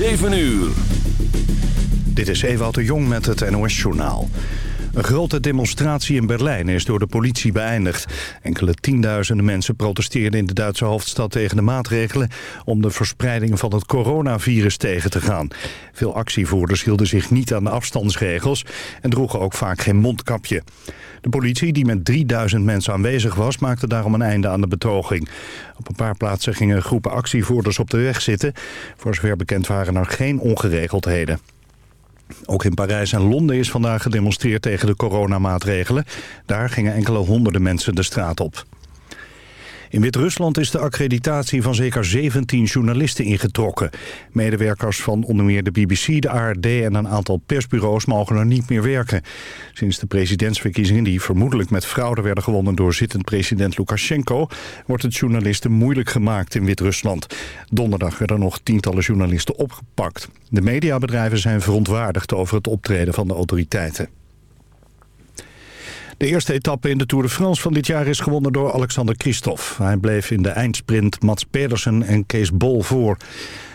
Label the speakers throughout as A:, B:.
A: 7 uur.
B: Dit is Ewout de Jong met het NOS-journaal. Een grote demonstratie in Berlijn is door de politie beëindigd. Enkele tienduizenden mensen protesteerden in de Duitse hoofdstad tegen de maatregelen... om de verspreiding van het coronavirus tegen te gaan. Veel actievoerders hielden zich niet aan de afstandsregels... en droegen ook vaak geen mondkapje. De politie, die met 3000 mensen aanwezig was, maakte daarom een einde aan de betoging. Op een paar plaatsen gingen groepen actievoerders op de weg zitten. Voor zover bekend waren er geen ongeregeldheden. Ook in Parijs en Londen is vandaag gedemonstreerd tegen de coronamaatregelen. Daar gingen enkele honderden mensen de straat op. In Wit-Rusland is de accreditatie van zeker 17 journalisten ingetrokken. Medewerkers van onder meer de BBC, de ARD en een aantal persbureaus mogen er niet meer werken. Sinds de presidentsverkiezingen die vermoedelijk met fraude werden gewonnen door zittend president Lukashenko... wordt het journalisten moeilijk gemaakt in Wit-Rusland. Donderdag werden nog tientallen journalisten opgepakt. De mediabedrijven zijn verontwaardigd over het optreden van de autoriteiten. De eerste etappe in de Tour de France van dit jaar is gewonnen door Alexander Christophe. Hij bleef in de eindsprint Mats Pedersen en Kees Bol voor.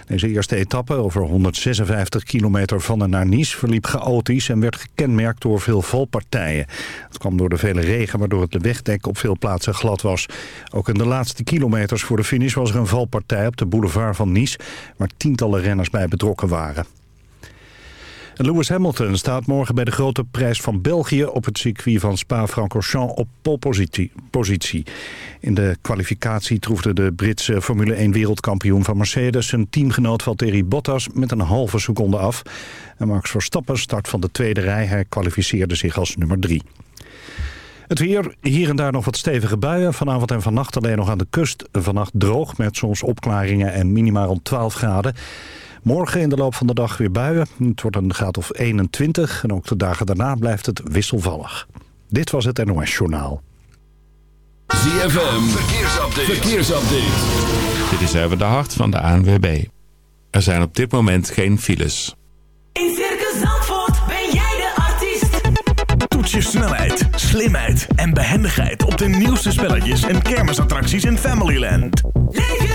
B: Deze eerste etappe, over 156 kilometer van en naar Nice, verliep chaotisch en werd gekenmerkt door veel valpartijen. Het kwam door de vele regen, waardoor het wegdek op veel plaatsen glad was. Ook in de laatste kilometers voor de finish was er een valpartij op de boulevard van Nice, waar tientallen renners bij betrokken waren. Lewis Hamilton staat morgen bij de grote prijs van België... op het circuit van Spa-Francorchamps op polpositie. In de kwalificatie troefde de Britse Formule 1 wereldkampioen van Mercedes... zijn teamgenoot Valtteri Bottas met een halve seconde af. En Max Verstappen start van de tweede rij. Hij kwalificeerde zich als nummer drie. Het weer, hier en daar nog wat stevige buien. Vanavond en vannacht alleen nog aan de kust. Vannacht droog met soms opklaringen en minimaal rond 12 graden. Morgen in de loop van de dag weer buien. Het wordt een graad of 21 en ook de dagen daarna blijft het wisselvallig. Dit was het NOS Journaal.
A: ZFM, verkeersupdate. verkeersupdate.
C: Dit is even de hart van de ANWB. Er zijn op dit moment geen files.
D: In Circus Zandvoort ben jij de artiest.
E: Toets je snelheid, slimheid en behendigheid op de nieuwste spelletjes en kermisattracties in Familyland.
D: Leef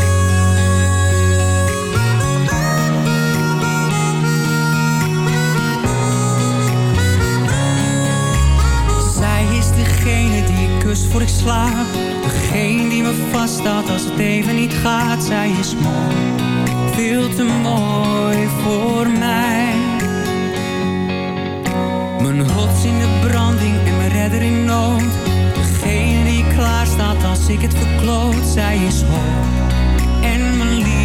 F: Voor ik slaap. Degene die me vaststaat als het even niet gaat. Zij is mooi, veel te mooi voor mij. Mijn rots in de branding en mijn redder in nood. Degene die klaar staat als ik het verkloot. Zij is hoop en mijn liefde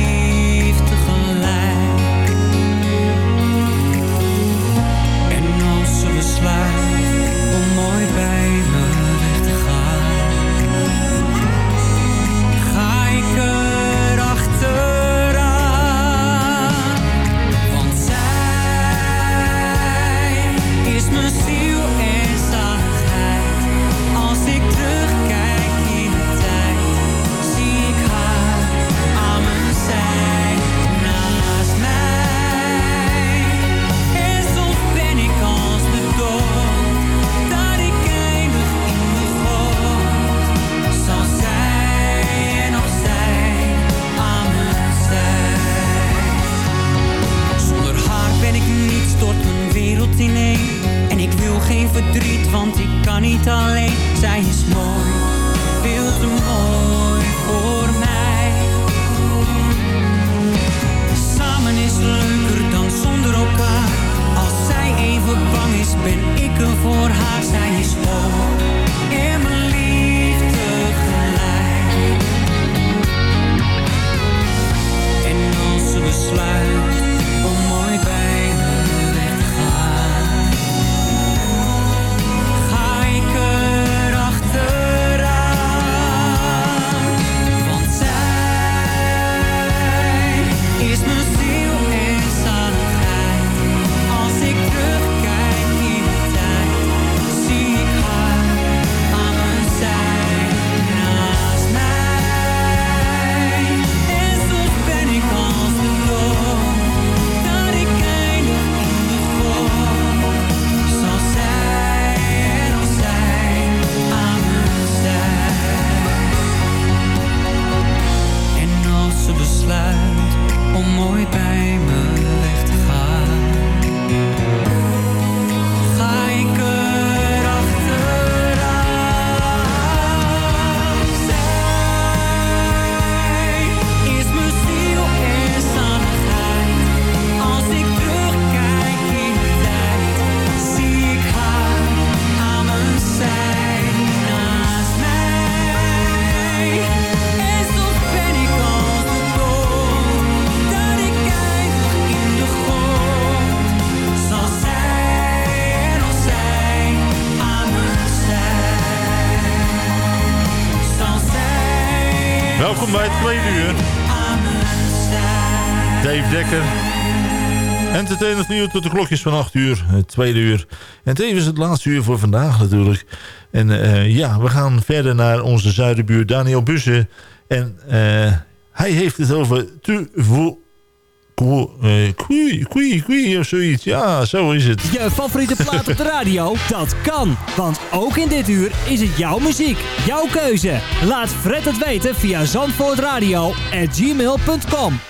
G: Tot de klokjes van 8 uur. Het tweede uur. En tevens het laatste uur voor vandaag natuurlijk. En eh, ja, we gaan verder naar onze zuidenbuur Daniel Bussen. En eh, hij heeft het over tu vo... Kui, kui, kui of zoiets. Ja, zo is het.
H: Je favoriete plaat op de radio? Dat kan, want ook in dit uur is het jouw muziek. Jouw keuze. Laat Fred het weten via zandvoortradio@gmail.com.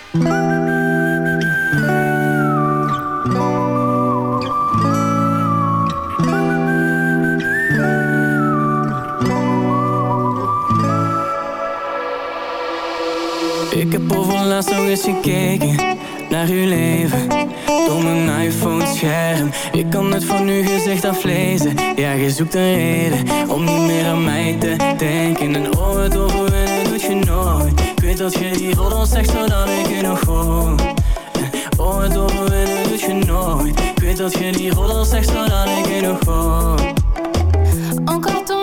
I: overlaatst nog eens gekeken naar uw leven. Door mijn iPhone-scherm Ik kan het van uw gezicht aflezen. Ja, je zoekt een reden om niet meer aan mij te denken. En oh, het overwinnen doet je nooit. Ik weet dat je die roddels zegt zodat ik je nog hoor. Oh, het overwinnen doet je nooit. Ik weet dat je die roddels zegt zodat ik je nog hoor.
J: Encore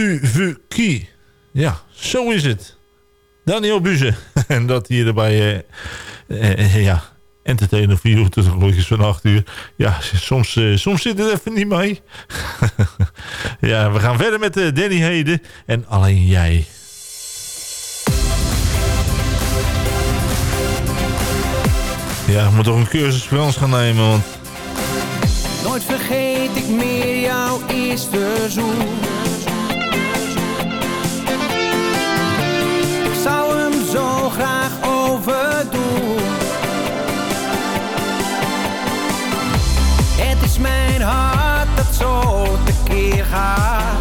J: Tu veux
G: qui? Ja, zo is het. Daniel Buze. en dat hier erbij, eh, eh, ja, entertainer voor you tot van 8 uur. Ja, soms, eh, soms zit het even niet mee. ja, we gaan verder met eh, Danny Heden en alleen jij. Ja, ik moet toch een cursus Frans gaan nemen, want
K: Nooit vergeet ik meer jouw eerste zoen. Graag overdoen. Het is mijn hart dat zo tekeer gaat.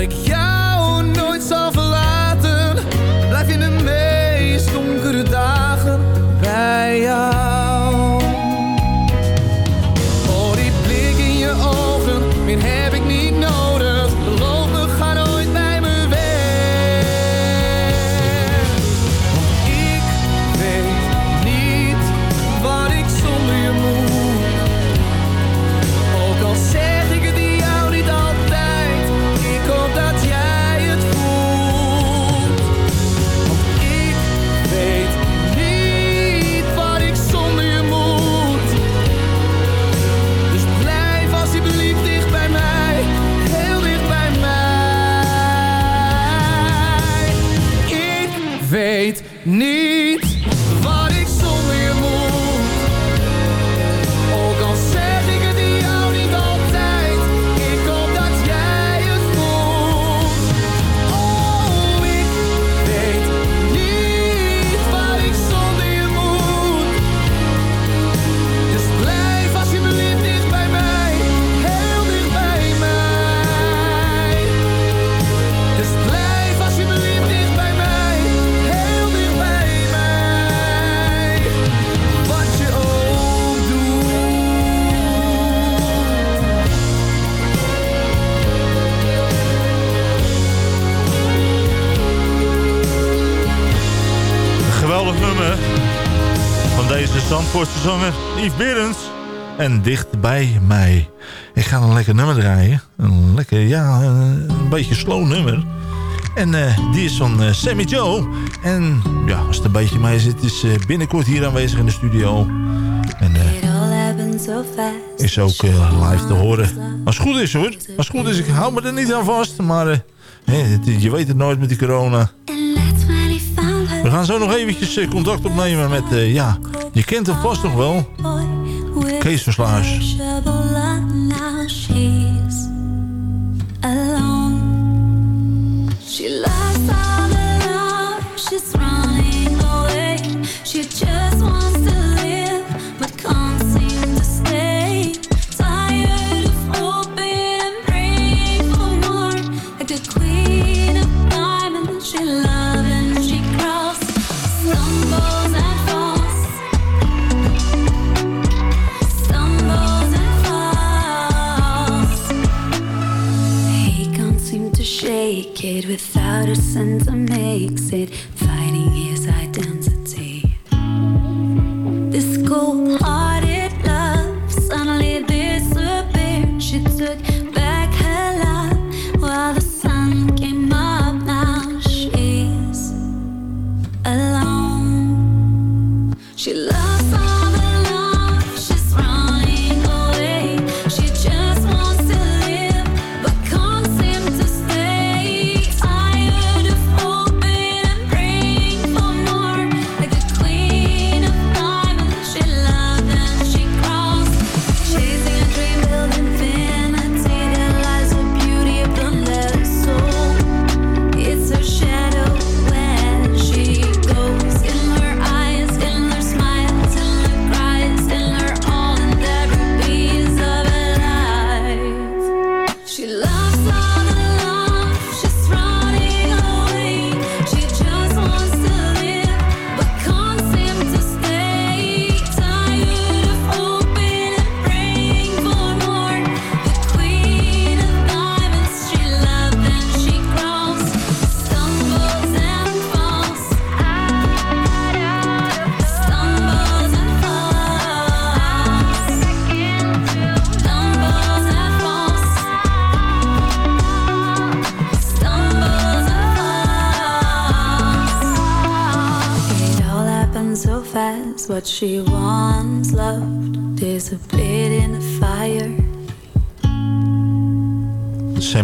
K: ik jij.
G: zanger Yves Berends. En dicht bij mij. Ik ga een lekker nummer draaien. Een lekker, ja, een beetje slow nummer. En eh, die is van eh, Sammy Joe. En ja, als het een beetje mij zit, is uh, binnenkort hier aanwezig in de studio. En is ook live te horen. Als het goed is hoor. Als het goed is, ik hou me er niet aan vast. Maar je weet het nooit met die corona. We gaan zo nog eventjes contact opnemen met, ja, je kent hem vast nog wel. Kees
L: Verslaars. She She just wants to without a center makes it fighting his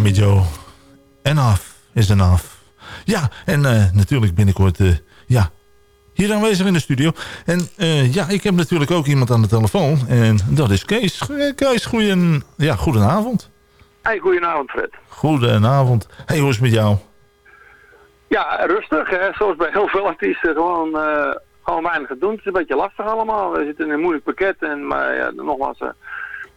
G: Sammy Joe. Enough is enough. Ja, en eh, natuurlijk binnenkort eh, ja, hier aanwezig in de studio. En eh, ja, ik heb natuurlijk ook iemand aan de telefoon. En dat is Kees. Kees, goeien, ja, goedenavond.
M: Hey, goedenavond Fred.
G: Goedenavond. Hey, hoe is het met jou?
M: Ja, rustig hè, zoals bij heel veel artiesten. Gewoon, gewoon weinig te doen. Het is een beetje lastig allemaal. We zitten in een moeilijk pakket. En, maar ja, nogmaals,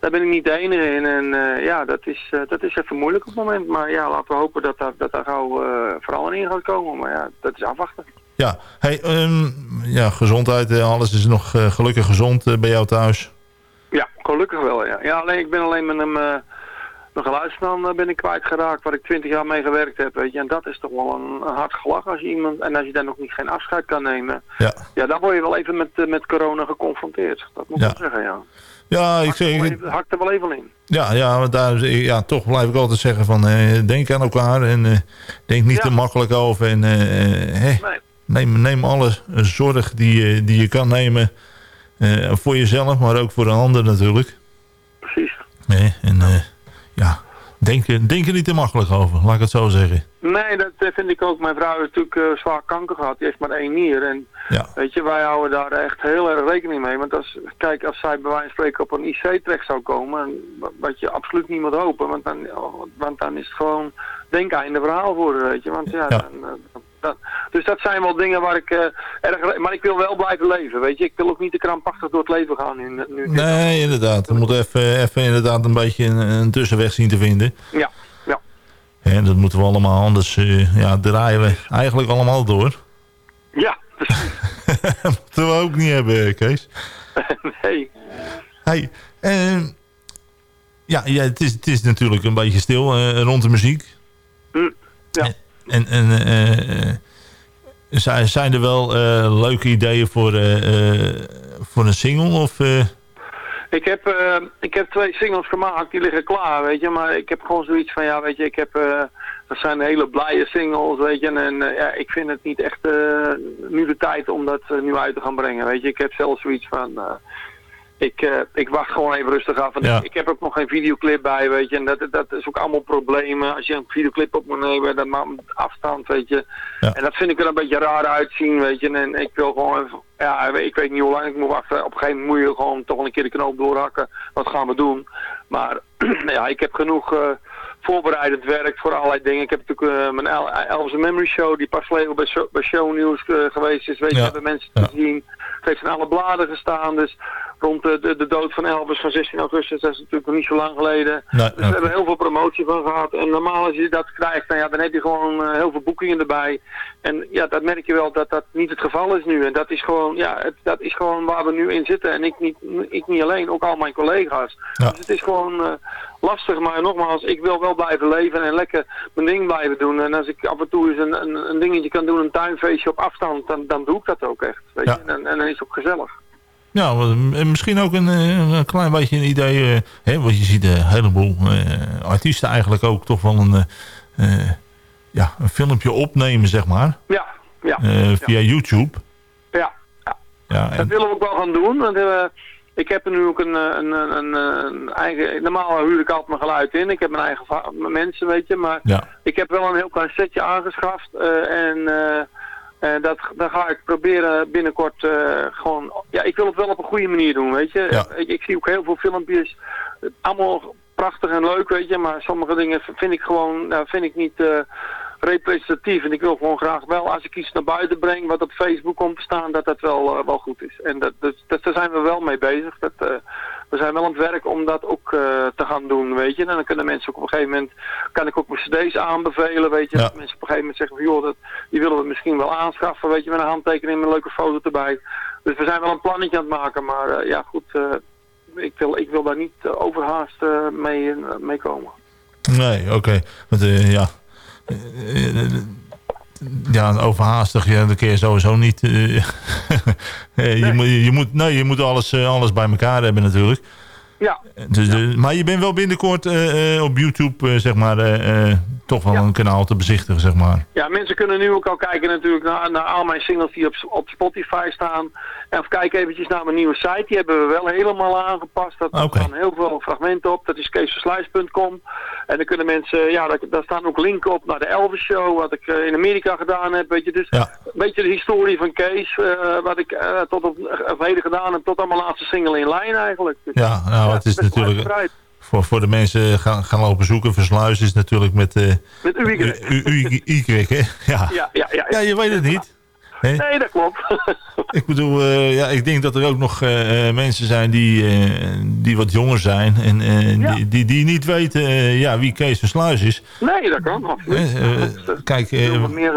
M: daar ben ik niet de enige in. En eh, ja, dat is, eh, dat is even moeilijk op het moment. Maar ja, laten we hopen dat daar, dat daar gauw eh, verandering in gaat komen. Maar ja, dat is afwachten.
G: Ja, hey, ehm, ja gezondheid, alles is nog gelukkig gezond bij jou thuis.
M: Ja, gelukkig wel ja. Ja, alleen ik ben alleen met hem... mijn geluidsman ben ik kwijtgeraakt waar ik twintig jaar mee gewerkt heb, weet je. En dat is toch wel een, een hard gelach als je iemand... En als je daar nog niet geen afscheid kan nemen.
G: Ja.
M: Ja, dan word je wel even met, met corona geconfronteerd. Dat moet ik
G: Ja.
M: zeggen, ja.
G: Ja, ik zeg,
M: Hakt er- Hakt er wel even in.
G: ja, ja, want daar, ja, toch blijf ik altijd zeggen van eh, denk aan elkaar en eh, denk niet
M: Ja.
G: te makkelijk over. En eh,
M: Nee.
G: neem, neem alle zorg die, je- die je kan nemen voor jezelf, maar ook voor een ander natuurlijk.
M: Precies.
G: Nee, en ja, denk, denk er niet te makkelijk over, laat ik het zo zeggen.
M: Nee, dat vind ik ook. Mijn vrouw heeft natuurlijk eh, zwaar kanker gehad. Die heeft maar één nier. En
G: Ja.
M: weet je, wij houden daar echt heel erg rekening mee. Want als, kijk, als zij bij wijze van spreken op een IC terecht zou komen, en wa- wat je absoluut niet moet hopen, want dan, want dan is het gewoon denk einde verhaal voor haar, weet je. Want ja,
G: Ja.
M: Dan, eh, dat, dus dat zijn wel dingen waar ik eh, erg... Maar ik wil wel blijven leven, weet je. Ik wil ook niet te krampachtig door het leven gaan nu. nu
G: Nee, inderdaad. We moeten even, even inderdaad een beetje een, een tussenweg zien te vinden.
M: Ja, ja.
G: En dat moeten we allemaal, anders eh, ja, draaien we eigenlijk allemaal door.
M: Ja, precies.
G: moeten we ook niet hebben, Kees.
M: nee.
G: Hey, eh, ja, ja het, is, het is natuurlijk een beetje stil eh, rond de muziek.
M: Hm, ja.
G: En, en eh, eh, zijn, er wel eh, leuke ideeën voor, voor een single? Of,
M: Ik heb, ik heb twee singles gemaakt, die liggen klaar, weet je. Maar ik heb gewoon zoiets van, ja, weet je, ik heb... dat zijn hele blije singles, weet je. En, ja, ik vind het niet echt nu de tijd om dat nu uit te gaan brengen, weet je. Ik heb zelfs zoiets van... ik, eh, ik wacht gewoon even rustig af.
G: Ja.
M: ik, ik heb ook nog geen videoclip bij, weet je. En dat, dat is ook allemaal problemen. Als je een videoclip op moet nemen, dan maakt het afstand, weet je.
G: Ja.
M: En dat vind ik er een beetje raar uitzien, weet je. En ik wil gewoon even, ja, ik weet niet hoe lang ik moet wachten. Op een gegeven moment moet je gewoon toch een keer de knoop doorhakken. Wat gaan we doen? Maar ja, ik heb genoeg eh, voorbereidend werk voor allerlei dingen. Ik heb natuurlijk eh, mijn El Elvis Memory Show, die pas geleden bij, show, bij Shownieuws eh, geweest is. Weet je,
G: Ja.
M: hebben mensen te
G: Ja.
M: zien. Het heeft in alle bladen gestaan. Dus rond de, de, de dood van Elvis van 16 augustus. Dat is natuurlijk nog niet zo lang geleden.
G: Nee,
M: dus we hebben heel veel promotie van gehad. En normaal als je dat krijgt, nou ja, dan heb je gewoon eh, heel veel boekingen erbij. En ja, dat merk je wel dat dat niet het geval is nu. En dat is gewoon, ja, het, dat is gewoon waar we nu in zitten. En ik niet, ik niet alleen, ook al mijn collega's.
G: Ja.
M: Dus het is gewoon eh, lastig. Maar nogmaals, ik wil wel blijven leven en lekker mijn ding blijven doen. En als ik af en toe eens een, een, een dingetje kan doen, een tuinfeestje op afstand, dan, dan doe ik dat ook echt. Weet
G: Ja.
M: je? En, en dan is het ook gezellig.
G: Ja, wat- en misschien ook een, eh, een klein beetje een idee. eh, hè, want je ziet een heleboel eh, artiesten eigenlijk ook toch wel een, eh, eh, ja, een filmpje opnemen, zeg maar.
M: Ja, ja.
G: eh, via YouTube.
M: Ja,
G: Ja,
M: dat
G: en,
M: willen we ook wel gaan doen. Want, eh, ik heb nu ook een, eh, een, een, een, eigen... Normaal huur ik altijd mijn geluid in. Ik heb mijn eigen mijn mensen, weet je. Maar
G: ja.
M: ik heb wel een heel klein setje aangeschaft. eh, en eh, eh, dat, dat ga ik proberen binnenkort eh, gewoon... Ja, ik wil het wel op een goede manier doen, weet je.
G: Ja.
M: Ik, ik zie ook heel veel filmpjes. Allemaal prachtig en leuk, weet je. Maar sommige dingen vind ik gewoon... Nou, vind ik niet... eh, representatief. En ik wil gewoon graag wel, als ik iets naar buiten breng wat op Facebook komt te staan, dat dat wel, wel goed is. En dat, dat, dat, daar zijn we wel mee bezig. Dat, we zijn wel aan het werk om dat ook eh, te gaan doen, weet je. En dan kunnen mensen ook op een gegeven moment, kan ik ook mijn cd's aanbevelen, weet je.
G: Ja.
M: Dat mensen op een gegeven moment zeggen van, joh, dat, die willen we misschien wel aanschaffen, weet je, met een handtekening, met een leuke foto erbij. Dus we zijn wel een plannetje aan het maken, maar eh, ja, goed, eh, ik, wil, ik wil daar niet overhaast mee, mee komen.
G: Nee, oké. Want ja... Ja, overhaastig, ja, dat kun je sowieso niet. eh, je, moet, je, moet, nee, je moet alles, eh, alles bij elkaar hebben natuurlijk.
M: Ja,
G: Dus, eh, maar je bent wel binnenkort op YouTube, zeg maar, toch wel een kanaal te bezichtigen, zeg maar.
M: Ja, mensen kunnen nu ook al kijken natuurlijk naar, naar al mijn singles die op, op Spotify staan. En of kijk eventjes naar mijn nieuwe site. Die hebben we wel helemaal aangepast. Daar
G: Oké.
M: staan heel veel fragmenten op. Dat is keesversluis.com. En dan kunnen mensen, ja, daar, daar staan ook linken op naar de Elvis Show. Wat ik eh, in Amerika gedaan heb. Weet je, dus
G: Ja.
M: een beetje de historie van Kees. eh, wat ik eh, tot op heden gedaan heb. Tot aan mijn laatste single in lijn eigenlijk. Dus,
G: Ja, nou, het is natuurlijk...
M: uitgebreid.
G: Voor, voor de mensen gaan, gaan lopen zoeken, Versluis is natuurlijk met... eh
M: Met u,
G: U- U- U- Y, hè? Ja.
M: Ja, ja, ja.
G: ja, je weet het niet.
M: Nee, dat klopt.
G: Ik bedoel, eh, ja, ik denk dat er ook nog eh, eh, mensen zijn die, die wat jonger zijn. En
M: Ja.
G: die, die, die niet weten ja, wie Kees Versluis is.
M: nee, dat kan absoluut.
G: Kijk,
M: meer,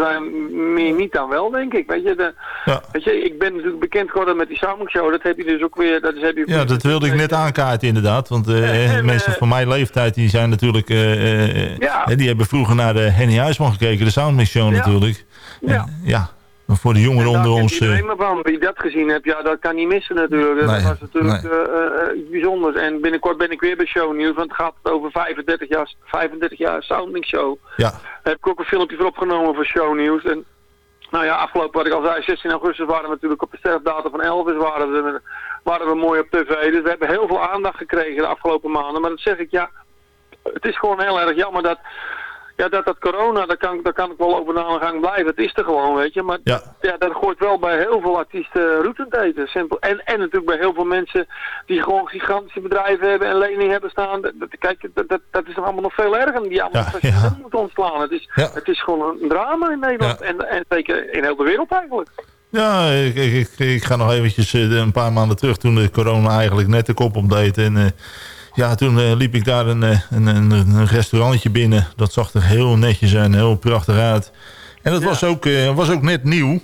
M: meer niet dan wel, denk ik. Weet je, de,
G: ja,
M: weet je, ik ben natuurlijk bekend geworden met die Show. Dat heb je dus ook weer... Dat is, heb je
G: ja, dat wilde ik net aankaarten inderdaad. Want
M: en,
G: mensen van mijn leeftijd die zijn natuurlijk...
M: Ja.
G: die hebben vroeger naar de Henny Huisman gekeken, de Soundmix Show
M: Ja.
G: natuurlijk. En,
M: Ja.
G: Voor de jongeren onder ons... eh,
M: van. Wie dat gezien heeft, ja, dat kan niet missen natuurlijk.
G: Nee,
M: dat was natuurlijk
G: nee.
M: eh, eh, iets bijzonders. En binnenkort ben ik weer bij Show Nieuws, want het gaat over 35 jaar, 35 jaar Soundmix Show.
G: ja,
M: Daar heb ik ook een filmpje voor opgenomen voor Show Nieuws. En nou ja, afgelopen, wat ik al zei, 16 augustus waren we natuurlijk op de sterfdatum van Elvis, waren we, waren we mooi op tv. Dus we hebben heel veel aandacht gekregen de afgelopen maanden. Maar dat zeg ik, ja, het is gewoon heel erg jammer dat, ja, dat dat corona, daar kan, daar kan ik wel over aan de gang blijven. Het is er gewoon, weet je. Maar
G: ja,
M: ja, dat gooit wel bij heel veel artiesten roet in het eten. Simpel. En, en natuurlijk bij heel veel mensen die gewoon gigantische bedrijven hebben en lening hebben staan. Dat, kijk, dat, dat, dat is nog allemaal nog veel erger. Die allemaal
G: Ja, ja.
M: moeten ontslaan. Het is, het is gewoon een drama in Nederland. En, en zeker in heel de wereld eigenlijk.
G: Ja, ik, ik, ik, ga nog eventjes eh, een paar maanden terug toen de corona eigenlijk net de kop opdeed. En eh, ja, toen eh, liep ik daar een, eh, een, een, een restaurantje binnen. Dat zag er heel netjes en heel prachtig uit. En dat
M: Ja.
G: was, ook, eh, was ook net nieuw.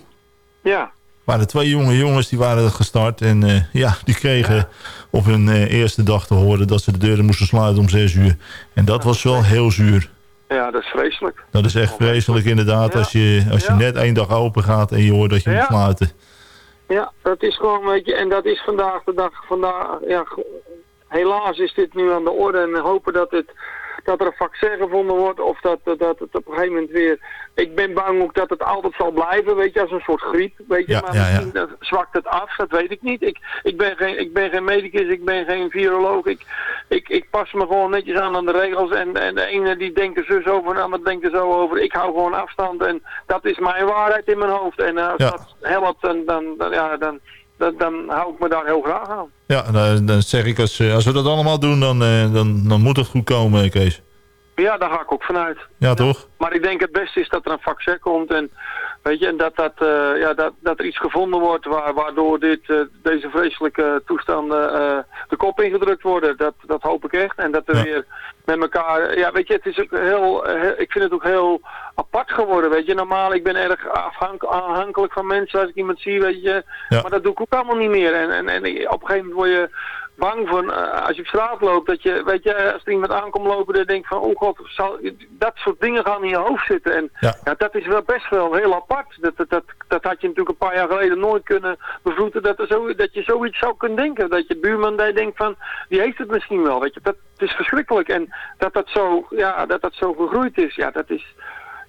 M: Ja,
G: Er waren twee jonge jongens die waren gestart. En ja, die kregen op hun eerste dag te horen dat ze de deuren moesten sluiten om zes uur. En dat was wel heel zuur.
M: ja dat is vreselijk.
G: Dat is echt vreselijk inderdaad
M: Ja.
G: als je, als je net één dag open gaat en je hoort dat je moet sluiten.
M: Ja, dat is gewoon, weet je, en dat is vandaag de dag, vandaag, ja, helaas is dit nu aan de orde en hopen dat het, dat er een vaccin gevonden wordt of dat, dat het op een gegeven moment weer, ik ben bang ook dat het altijd zal blijven, weet je, als een soort griep, weet je,
G: Ja,
M: maar
G: ja,
M: dat zwakt het af, dat weet ik niet. Ik, ik, ben, geen, ik ben geen medicus, ik ben geen viroloog, ik, ik, ik pas me gewoon netjes aan aan de regels en, en de ene die denkt er zus over en de ander denkt er zo over. Ik hou gewoon afstand en dat is mijn waarheid in mijn hoofd en als
G: Ja.
M: dat helpt, dan, dan, dan, ja, dan, dan, dan hou ik me daar heel graag aan.
G: Ja, dan, dan zeg ik, als, eh, als we dat allemaal doen, dan, eh, dan, dan moet het goed komen, Kees.
M: Ja, daar ga ik ook vanuit.
G: Ja, toch?
M: Maar ik denk het beste is dat er een vaccin komt en, weet je, en dat, dat, eh, ja, dat, dat er iets gevonden wordt waar, waardoor dit, eh, deze vreselijke toestanden eh, de kop ingedrukt worden. Dat, dat hoop ik echt. En dat er
G: Ja.
M: weer met elkaar... Ja, weet je, het is ook heel, heel- Ik vind het ook heel apart geworden, weet je. Normaal, ik ben erg afhank, afhankelijk van mensen als ik iemand zie, weet je.
G: Ja.
M: Maar dat doe ik ook allemaal niet meer. En, en, en op een gegeven moment word je bang van, eh, als je op straat loopt, dat je, weet je, als er iemand aankomt lopen, dan denk je van, oh god, zal, dat soort dingen gaan in je hoofd zitten. En
G: Ja.
M: ja, dat is wel best wel heel apart. Dat, dat, dat, dat had je natuurlijk een paar jaar geleden nooit kunnen bevroeten, dat, er zo, dat je zoiets zou kunnen denken. Dat je buurman daar denkt van, die heeft het misschien wel, weet je. Dat het is verschrikkelijk. En dat dat zo, ja, dat dat zo gegroeid is, ja, dat is...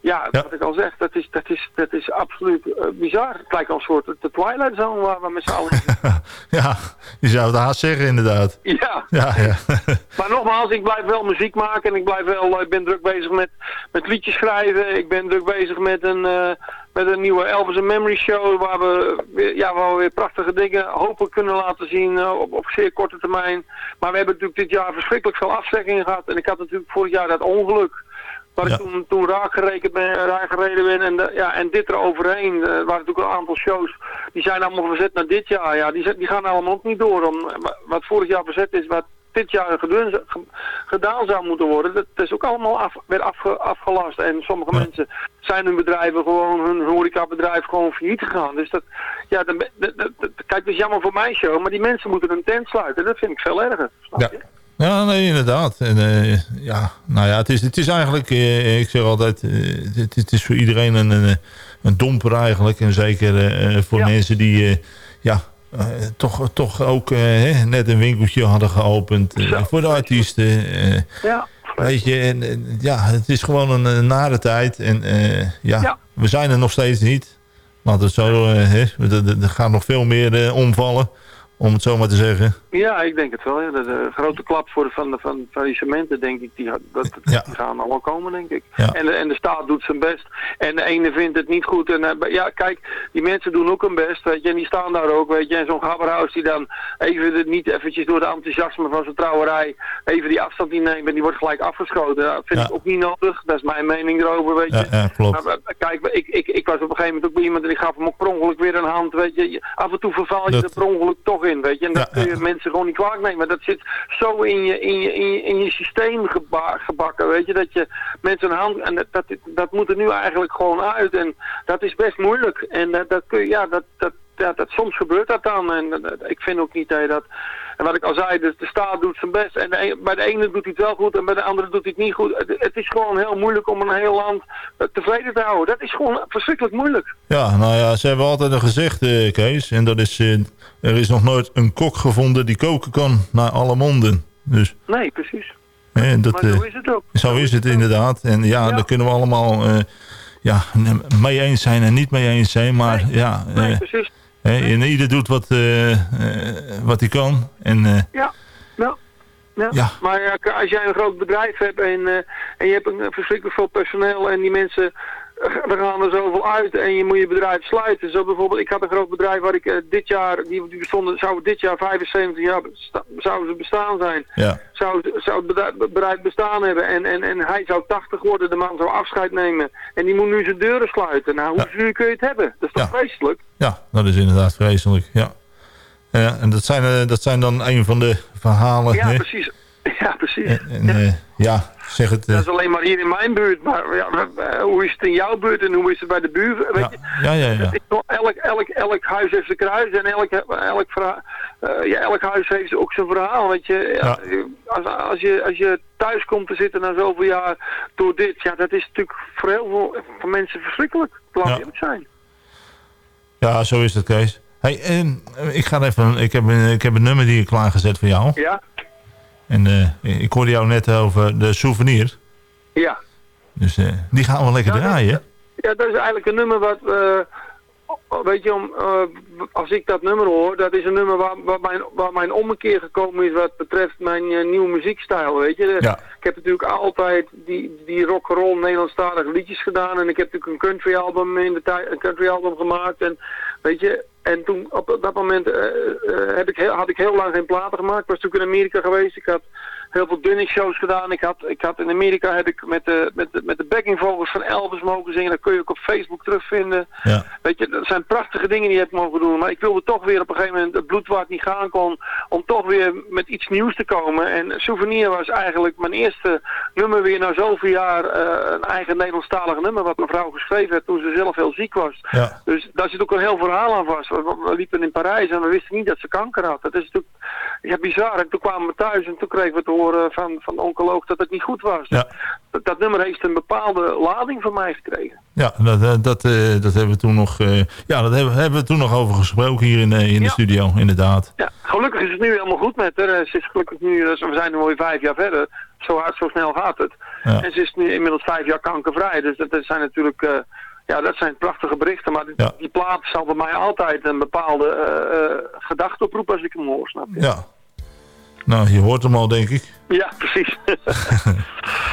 M: Ja,
G: Ja.
M: wat ik al zeg, dat is, dat is, dat is absoluut eh, bizar. Het lijkt al een soort de Twilight Zone waar we met z'n allen
G: ja, je zou het haast zeggen inderdaad.
M: Ja,
G: Ja, ja.
M: maar nogmaals, ik blijf wel muziek maken en ik blijf wel, eh, ik ben druk bezig met, met liedjes schrijven. Ik ben druk bezig met een, eh, met een nieuwe Elvis and Memory Show waar we, weer, ja, waar we weer prachtige dingen hopelijk kunnen laten zien op, op zeer korte termijn. Maar we hebben natuurlijk dit jaar verschrikkelijk veel afzeggingen gehad en ik had natuurlijk vorig jaar dat ongeluk. Waar
G: Ja.
M: ik toen, toen raak, gerekend ben, raak gereden ben en, de- ja, en dit eroverheen. Er waren natuurlijk een aantal shows die zijn allemaal verzet naar dit jaar. Ja, die, die gaan allemaal ook niet door. Om, wat vorig jaar verzet is, wat dit jaar gedaan, zou- ge- gedaan zou moeten worden, dat, is ook allemaal af, weer afge- afgelast. En sommige
G: Ja.
M: mensen zijn hun bedrijven gewoon, hun horecabedrijf gewoon failliet gegaan. Dus dat, ja, dan, dat, kijk, dat is jammer voor mijn show, maar die mensen moeten een tent sluiten. Dat vind ik veel erger. Snap je?
G: Ja, nee, inderdaad. En, eh, ja, nou ja, het is, het is eigenlijk, eh, ik zeg altijd, eh, het, het is voor iedereen een, een, een domper eigenlijk. En zeker voor
M: Ja.
G: mensen die, ja, toch, toch ook hè, net een winkeltje hadden geopend voor de artiesten.
M: Ja.
G: weet je, en, ja, het is gewoon een, een nare tijd. En ja,
M: Ja.
G: we zijn er nog steeds niet. Laat het zo, hè, er, gaat nog veel meer omvallen, om het zo maar te zeggen.
M: Ja, ik denk het wel. Ja. Dat, een grote klap voor de, van, de, van faillissementen, denk ik, die, dat,
G: Ja.
M: die gaan allemaal komen, denk ik.
G: Ja.
M: En, de, en de staat doet zijn best. En de ene vindt het niet goed. En, eh, ja, kijk, die mensen doen ook hun best, weet je. En die staan daar ook, weet je. En zo'n gabberhaus die dan even de- niet eventjes door de enthousiasme van zijn trouwerij even die afstand niet neemt en die wordt gelijk afgeschoten. Dat vind ik ook niet nodig. Dat is mijn mening erover, weet je.
G: Ja, klopt.
M: Maar, kijk, ik, ik, ik was op een gegeven moment ook bij iemand en ik gaf hem ook per ongeluk weer een hand, weet je. Je- Af en toe verval je
G: Dat-
M: er per ongeluk toch in, weet je. En dat kun je mensen gewoon niet kwalijk nemen. Dat zit zo in je, in je, in je, in je systeem geba- gebakken, weet je. Dat je mensen een hand, en dat, dat, dat moet er nu eigenlijk gewoon uit. En dat is best moeilijk. En dat, dat kun je, ja, dat, dat, ja, dat, soms gebeurt dat dan. En dat- ik vind ook niet dat je dat... En wat ik al zei, dus de staat doet zijn best. En de een- bij de ene doet hij het wel goed en bij de andere doet hij het niet goed. Het, het is gewoon heel moeilijk om een heel land eh, tevreden te houden. Dat is gewoon verschrikkelijk moeilijk.
G: Ja, nou ja, ze hebben altijd een gezegd, eh, Kees. En dat is, eh, er is nog nooit een kok gevonden die koken kan naar alle monden. Dus,
M: Nee, precies.
G: dat,
M: Maar zo is het ook.
G: zo is het inderdaad. En ja,
M: Ja.
G: daar kunnen we allemaal ja, mee eens zijn en niet mee eens zijn. Maar ja,
M: Nee, precies.
G: En ieder doet wat, eh, eh, wat hij kan. En eh,
M: Ja, ja. Ja.
G: Ja.
M: Maar als jij een groot bedrijf hebt en, en je hebt een verschrikkelijk veel personeel en die mensen er gaan er zoveel uit en je moet je bedrijf sluiten. Zo bijvoorbeeld, ik had een groot bedrijf waar ik eh, dit jaar, die, die bestonden, zou dit jaar 75 jaar zouden ze bestaan zijn.
G: ja,
M: Zou, zou het bedrijf- bestaan hebben en, en, en hij zou 80 worden, de man zou afscheid nemen. En die moet nu zijn deuren sluiten. Nou, hoe
G: Ja.
M: zuur kun je het hebben? Dat is toch
G: Ja.
M: vreselijk?
G: ja, dat is inderdaad vreselijk. Ja. Ja, en dat zijn, eh, dat zijn dan een van de verhalen.
M: Ja, precies. Ja, precies.
G: En, en, eh, ja, zeg het. eh,
M: Dat is alleen maar hier in mijn buurt, maar ja, eh, hoe is het in jouw buurt en hoe is het bij de buur? Weet
G: ja,
M: je?
G: ja, ja, ja.
M: Elk, elk, elk huis heeft zijn kruis en elk, elk, eh, ja, elk huis heeft ook zijn verhaal. Weet je? Ja, als, als, je, als je thuis komt te zitten na zoveel jaar door dit, ja, dat is natuurlijk voor heel veel voor mensen verschrikkelijk. Laat
G: Ja.
M: zijn.
G: Ja, zo is het, Kees. Hey, en, eh, ik, ga even, ik, heb een, ik heb een nummer die ik klaargezet voor jou.
M: Ja?
G: En eh, ik hoorde jou net over de souvenir.
M: Ja.
G: Dus eh, die gaan we lekker
M: Ja,
G: draaien.
M: Ja, dat is eigenlijk een nummer wat, eh, weet je, om, eh, als ik dat nummer hoor, dat is een nummer waar, waar, mijn, waar mijn ommekeer gekomen is wat betreft mijn nieuwe muziekstijl, weet je.
G: Ja.
M: Ik heb natuurlijk altijd die, die rock'n'roll Nederlandstalige liedjes gedaan en ik heb natuurlijk een country album in de tijd, een country album gemaakt en, weet je, en toen op dat moment eh, heb ik heel, had ik heel lang geen platen gemaakt. Ik was natuurlijk in Amerika geweest. Ik had heel veel dunning shows gedaan. Ik had, ik had in Amerika heb ik met de, met de, met de backingvogels van Elvis mogen zingen. Dat kun je ook op Facebook terugvinden.
G: Ja.
M: Weet je, dat zijn prachtige dingen die je hebt mogen doen. Maar ik wilde toch weer op een gegeven moment het bloed waar het niet gaan kon. Om toch weer met iets nieuws te komen. En Souvenir was eigenlijk mijn eerste nummer weer na zoveel jaar. eh, een eigen Nederlandstalig nummer wat mijn vrouw geschreven heeft toen ze zelf heel ziek was.
G: Ja.
M: Dus daar zit ook een heel verhaal aan vast. We, liepen in Parijs en we wisten niet dat ze kanker had. Dat is natuurlijk ja, bizar. En toen kwamen we thuis en toen kregen we te horen van, van de oncoloog dat het niet goed was.
G: Ja.
M: Dat, dat nummer heeft een bepaalde lading van mij gekregen.
G: Ja, dat, eh, dat, eh, dat hebben we toen nog, eh, ja, dat hebben, hebben we toen nog over gesproken hier in, in de
M: Ja.
G: studio, inderdaad.
M: Ja, gelukkig is het nu helemaal goed met haar. Ze is gelukkig nu, we zijn nu alweer vijf jaar verder. Zo hard, zo snel gaat het.
G: Ja.
M: En ze is nu inmiddels vijf jaar kankervrij. Dus dat, dat zijn natuurlijk, ja, dat zijn prachtige berichten. Maar die,
G: Ja.
M: die plaat zal bij mij altijd een bepaalde eh, gedachte oproepen als ik hem hoor, snap je?
G: Ja. Nou, je hoort hem al, denk ik.
M: Ja, precies.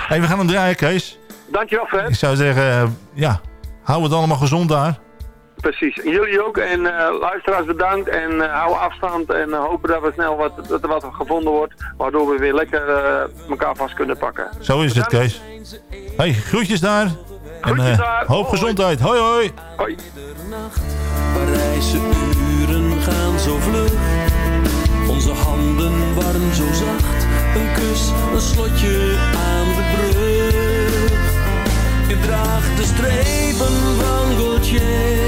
G: Hey, we gaan hem draaien, Kees.
M: Dankjewel, Fred.
G: Ik zou zeggen, eh, ja, hou het allemaal gezond daar.
M: Precies. Jullie ook. En eh, luisteraars bedankt. En eh, hou afstand. En hopen dat, we snel wat, dat er wat gevonden wordt. Waardoor we weer lekker eh, elkaar vast kunnen pakken.
G: Zo is het, Kees. Hey, groetjes daar. En
M: Groetjes daar.
G: hoop
M: Hoi.
G: gezondheid. Hoi, hoi.
M: Hoi.
N: Parijse uren gaan zo vlug. Onze handen warm zo zacht. Een kus, een slotje aan de brug. Je draagt de strepen van Gaultier.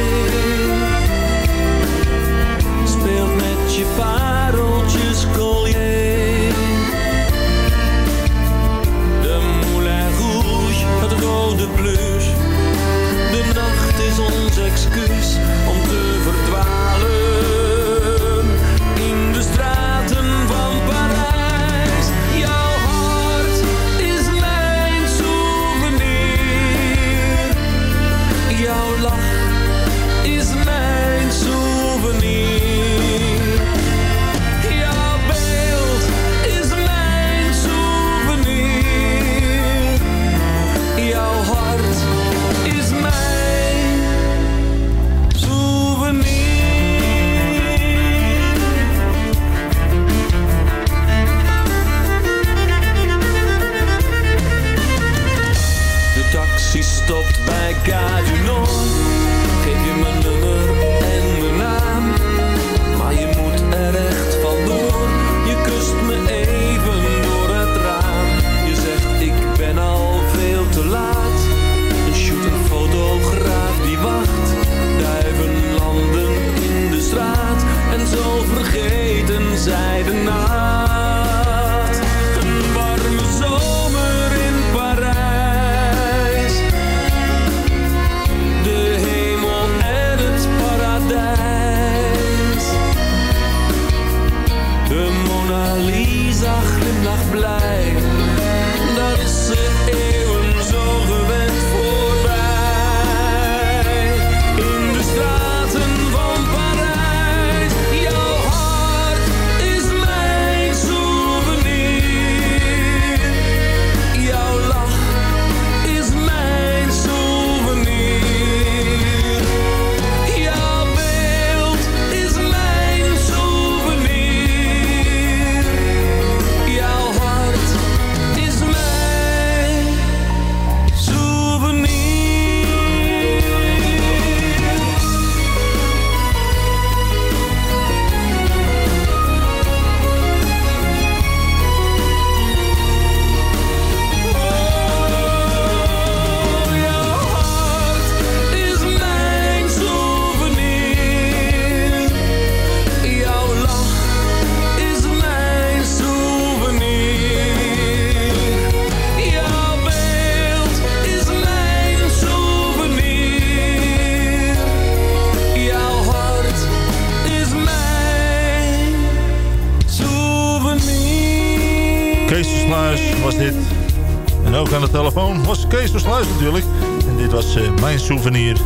G: Mijn souvenir.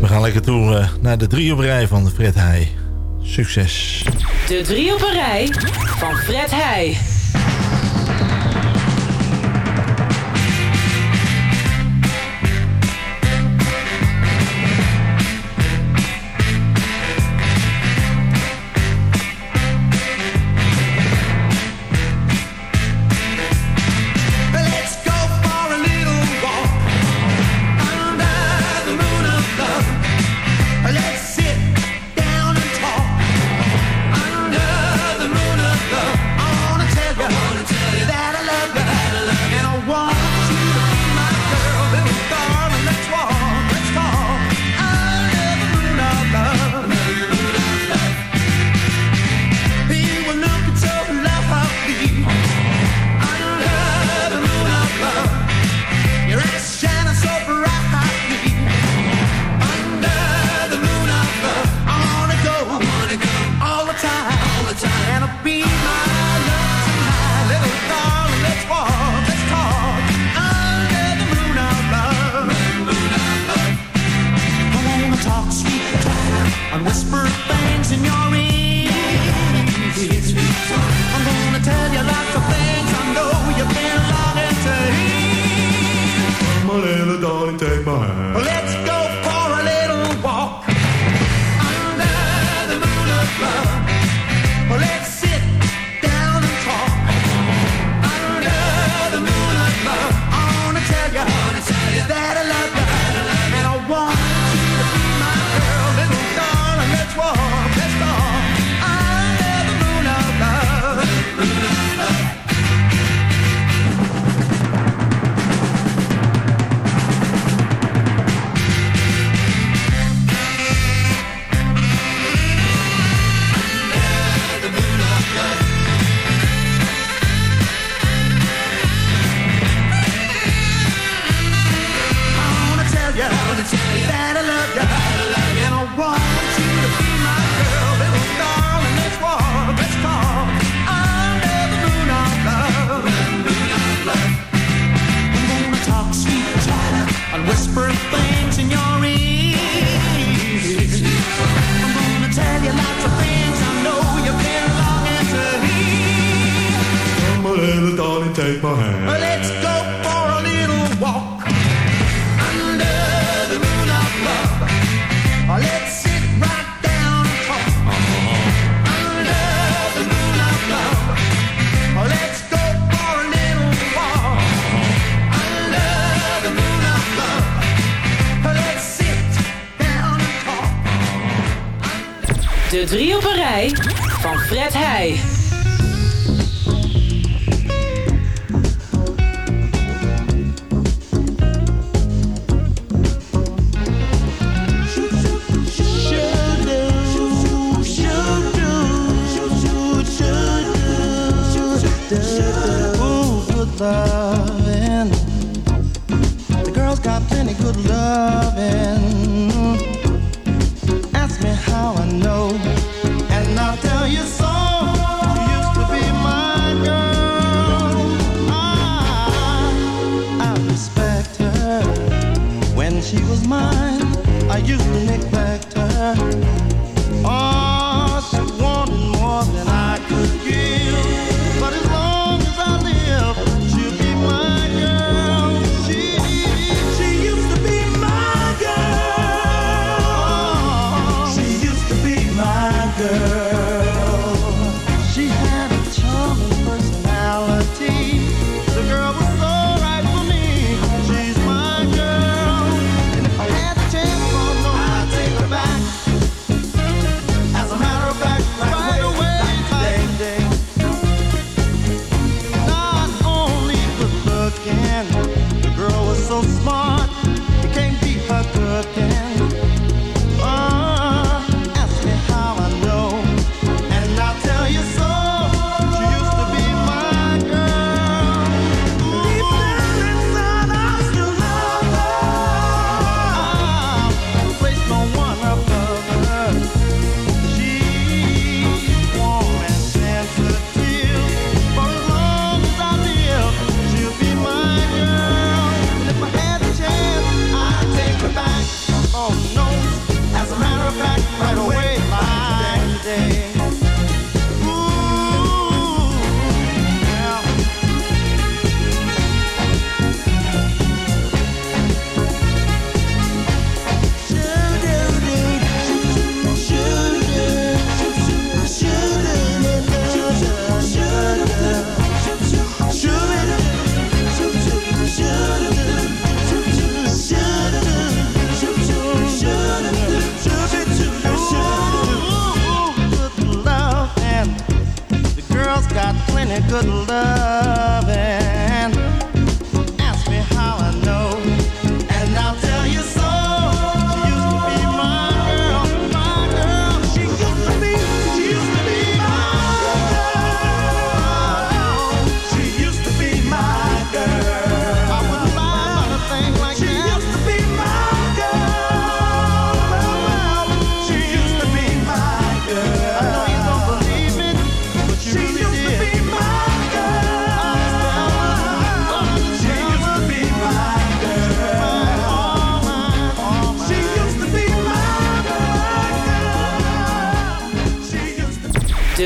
G: We gaan lekker toe eh, naar de drie op rij van Fred Heij. Succes.
O: De drie op rij van Fred Heij.
G: take.
K: Let's go for a little walk under the moon of. Let's sit right down and under the moon of. Let's go for a little walk under the moon of. Let's sit down and.
O: De drie op van Fred Heij.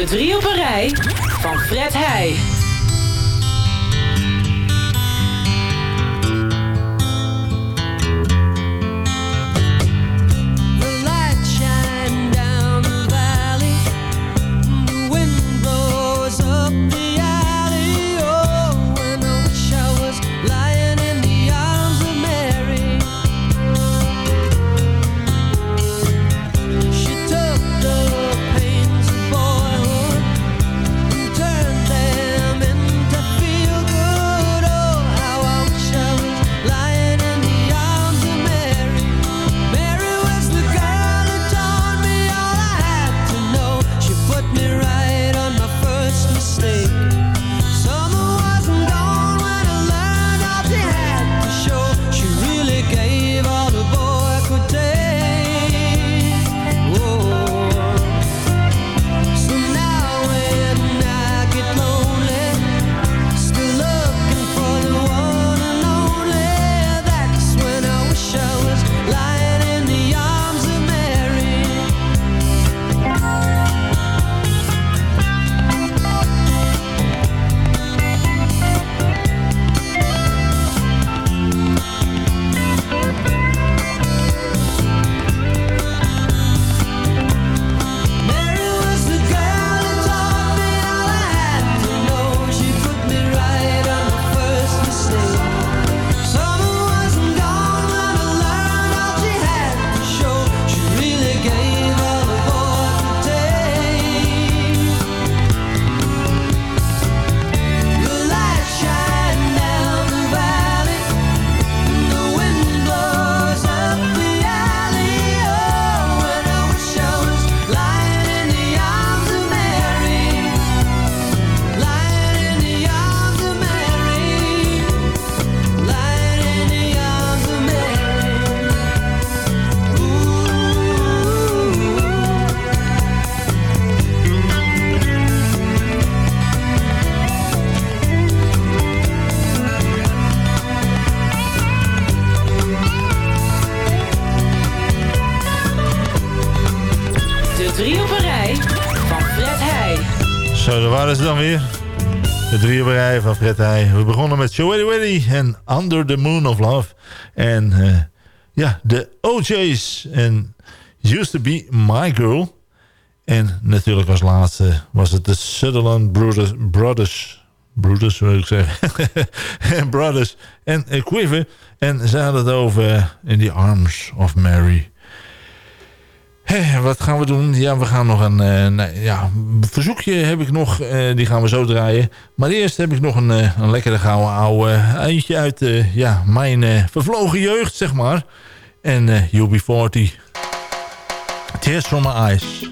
O: De drie op van Fred Heij.
P: Waren ze dan weer. De drieënberij van Fred Heij. We begonnen met Joey Weddy en Under the Moon of Love. En eh, ja, de OJ's en Used to Be My Girl. En natuurlijk als laatste was het de Sutherland Brothers. Brothers Brothers, wil ik zeggen. en Brothers en Quiver. En ze hadden het over eh, In the Arms of Mary. Hé, wat gaan we doen? Ja, we gaan nog een, eh, ja, verzoekje heb ik nog. eh, die gaan we zo draaien. Maar eerst heb ik nog een, eh, een lekkere gouden oude eindje uit ja, mijn vervlogen jeugd, zeg maar. En eh UB40. Tears from my eyes.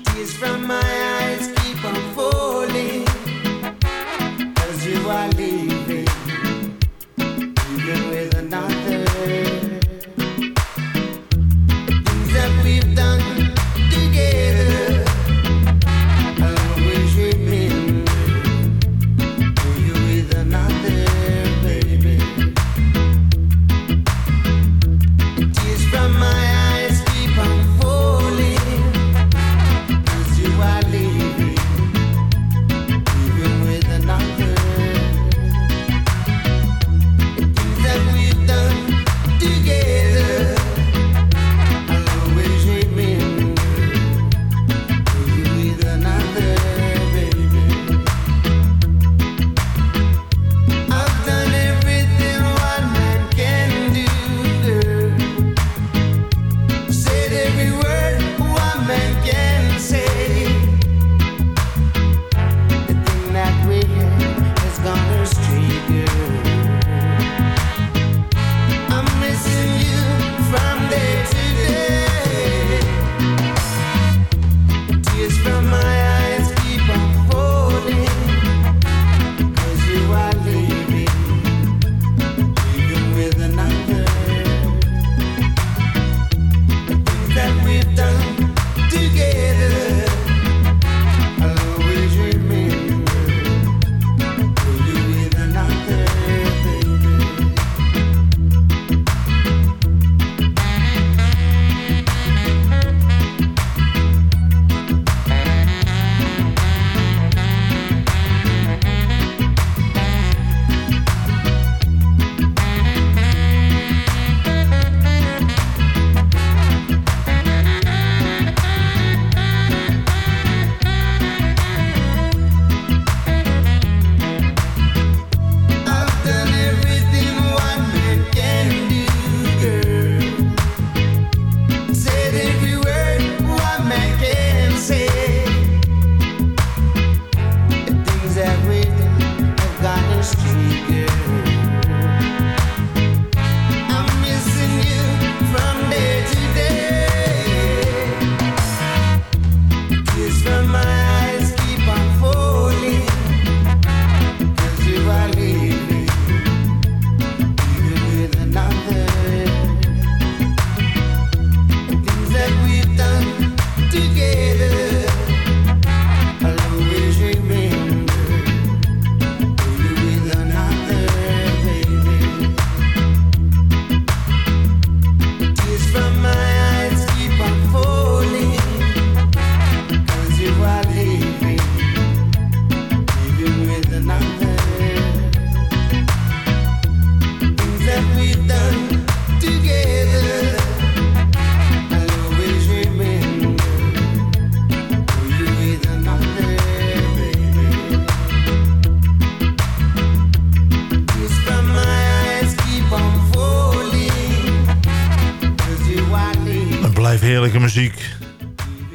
P: Muziek.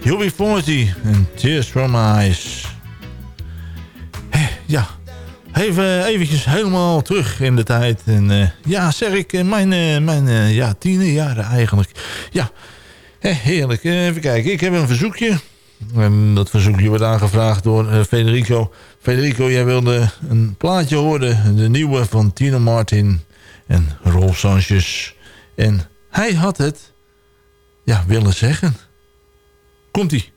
P: UB40 en Tears from My Eyes. Ja, even eventjes helemaal terug in de tijd. En eh, ja, zeg ik, eh, mijn, eh, mijn ja, tienerjaren eigenlijk. Ja, heerlijk. Even kijken, ik heb een verzoekje. En dat verzoekje wordt aangevraagd door Federico. Federico, jij wilde een plaatje horen. De nieuwe van Tino Martin en Rolf Sanchez. En hij had het ja, willen zeggen. Komt-ie.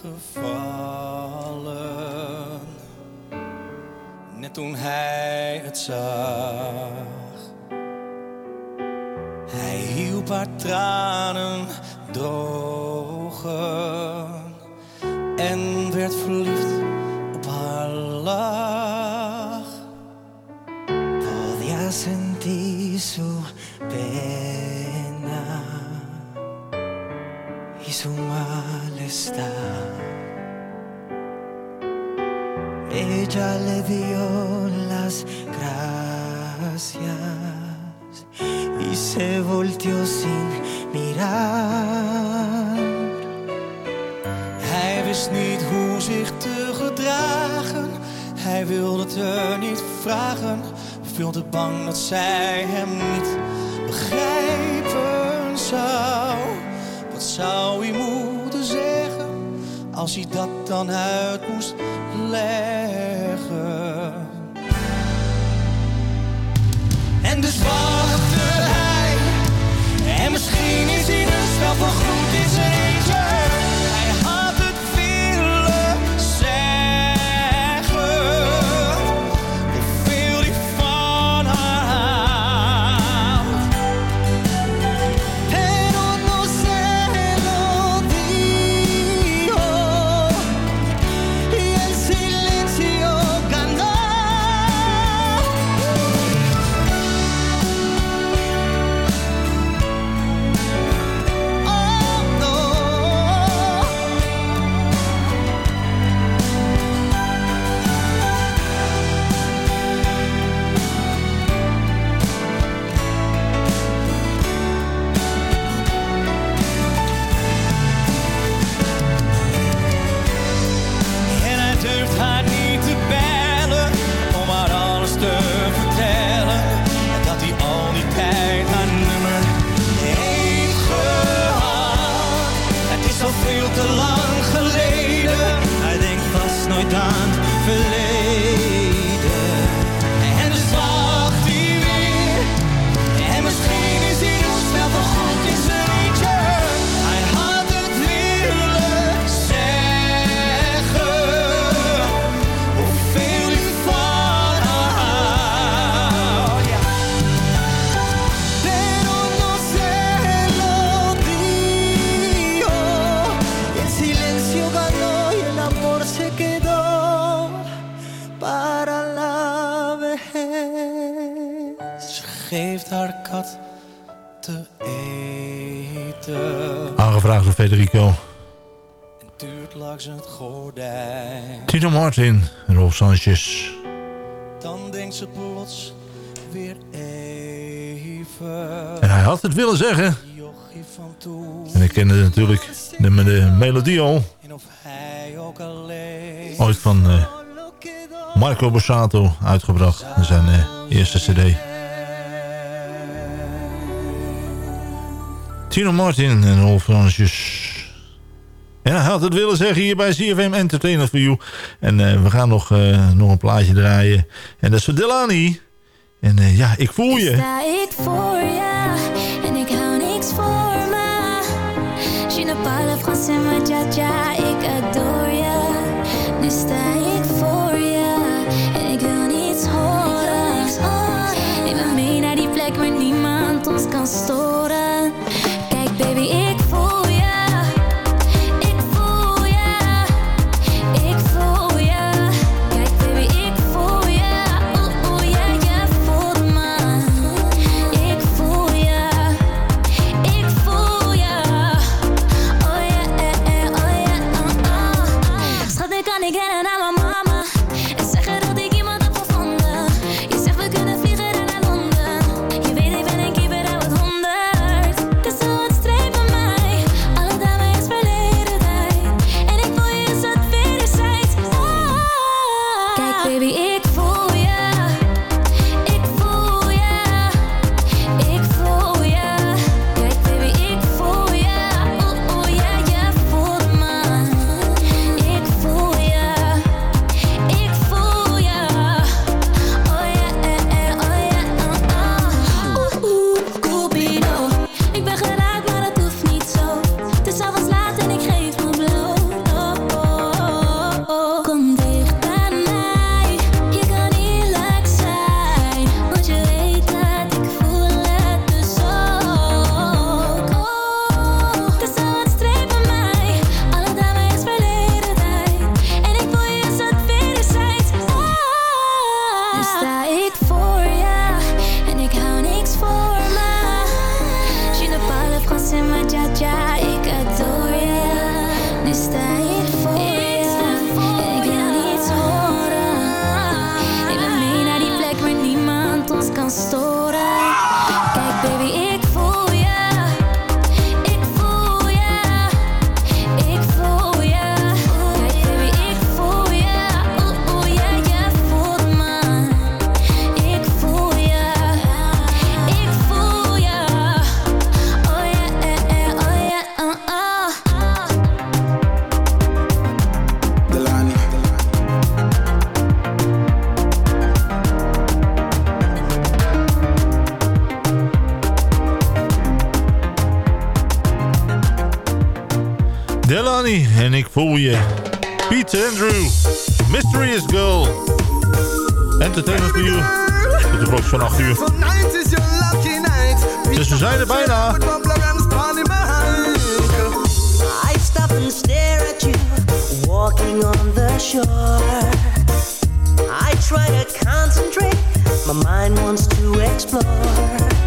Q: gevallen. Net toen hij het zag. Hij hielp haar tranen drogen. en werd verliefd
R: su malestar. Ella le dio las gracias y se volteó sin mirar.
Q: Hij wist niet hoe zich te gedragen. Hij wilde het er niet vragen. Veel te bang dat zij hem niet begrijpen zou. Zou hij moeten zeggen als hij dat dan uit moest leggen? En dus wachtte hij. En misschien is hij dus wel vergroend in zijn
G: Tino Martin en Rolf Sanchez.
Q: Dan denkt ze plots weer even.
G: En hij had het willen zeggen. En ik kende natuurlijk de, de melodie al. Ooit van eh, Marco Borsato uitgebracht. in Zijn eh, eerste cd. Tino Martin en Rolf Sanchez. En hij had het willen zeggen hier bij CFM Entertainment for You. En eh, we gaan nog, eh, nog een plaatje draaien. En dat is voor Delani. En eh, ja, ik voel je.
L: Sta ik voor je en ik hou niks voor me. Je ne parle français, maar ja, ja, ik adore je. Nu sta ik voor je en ik wil niets horen. Neem me mee naar die plek waar niemand ons kan storen.
G: Fat Andrew. Mysterious Girl. Entertainment for You. De klok van 8 uur. Dus we zijn er bijna.
S: I stop and stare at you. Walking on the shore. I try to concentrate. My mind wants to explore.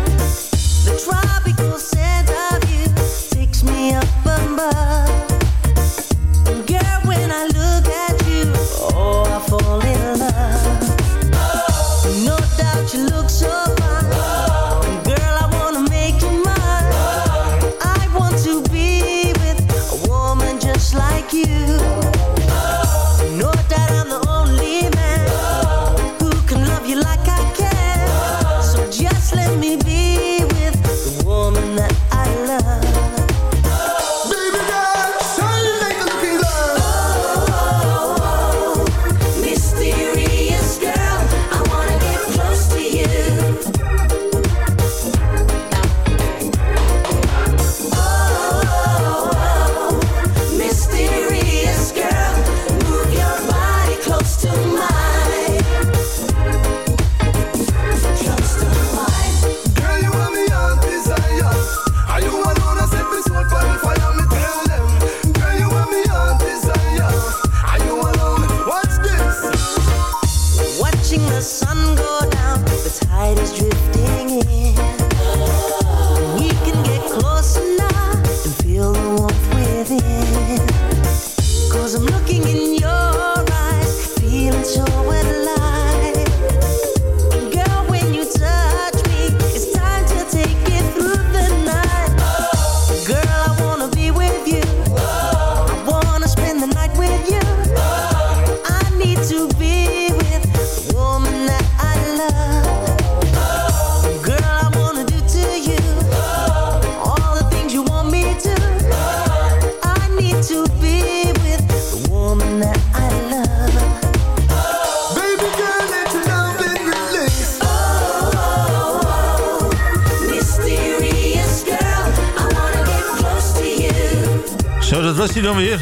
G: dan weer.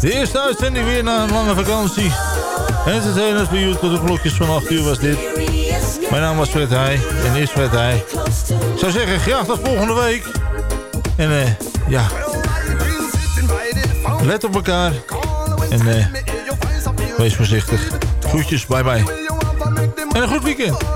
G: De eerste uitzending weer na een lange vakantie. Entertainers bij tot de klokjes van 8 uur was dit. Mijn naam was Fred Heij en is Fred Heij. Ik zou zeggen, graag tot volgende week. En eh, ja, let op elkaar. En uh, wees voorzichtig. Groetjes, bye bye. En een goed weekend.